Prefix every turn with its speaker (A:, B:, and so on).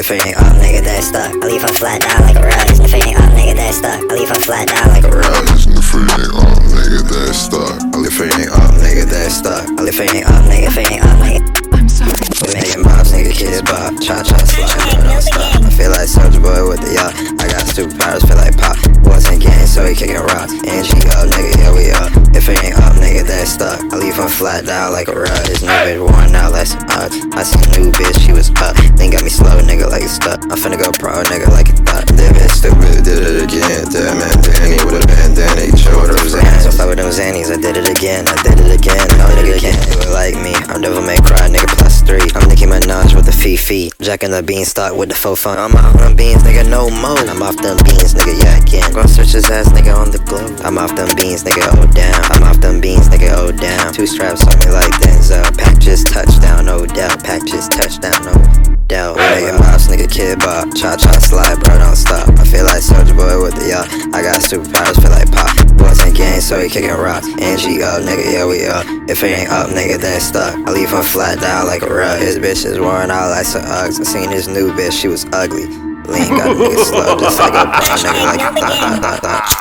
A: If it ain't up, nigga, then stuck. I leave her flat down like a rug. If it ain't up, nigga, then stuck. I leave her flat down like a rug.
B: If it ain't up, nigga, then stuck.
A: If it ain't up, nigga, then stuck. If it ain't up, nigga, if it ain't up, nigga.
C: I'm sorry.
A: We making mobs, nigga, Kidz Bop. Cha cha slide, bro, don't stop. I feel like Soldier Boy with the yacht. I got superpowers, feel like pop. Wasn't gang, so he kicking rocks. And she up, nigga, yeah, we up. If it ain't up, nigga, then stuck. I leave him flat down like a rug. His new bitch worn out like some Uggs. I seen a new bitch, she was up. Then got me slow, nigga, like it's stuck. I'm finna go pro, nigga, like a thought. That bitch stupid, did it again. Damn man, Danny with a bandana, he showed her Xans. I play with them Xannies, I did it again, I did it again. No nigga can't do it like me. I'm Devil May Cry, nigga, plus three. I'm Nicki Minaj with the Fifi. Jacking the beanstalk with the faux fun. I'm off them beans, nigga, no more. I'm off them beans, nigga, yeah, again. Go search his ass, nigga, on. I'm off them beans, nigga, oh down. I'm off them beans, nigga, oh down. Two straps on me like Denzel. Pack just touchdown, oh no doubt. Pack just touchdown, no doubt. We making mobs, nigga, kid bop. Cha cha slide, bro, don't stop. I feel like Soldier Boy with the yacht. I got superpowers, feel like pop. Wasn't gang, so he kicking rocks. And she up, nigga, yeah, we up. If it ain't up, nigga, then stuck. I leave her flat down like a rug. His bitch is worn out like some Uggs. I seen this new bitch, she was ugly. Lean got a nigga slow, just like a pro, nigga, like a thot, thot, thot, thot.